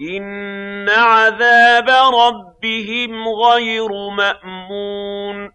إِنَّ عَذَابَ رَبِّهِمْ غَيْرُ مَأْمُونٍ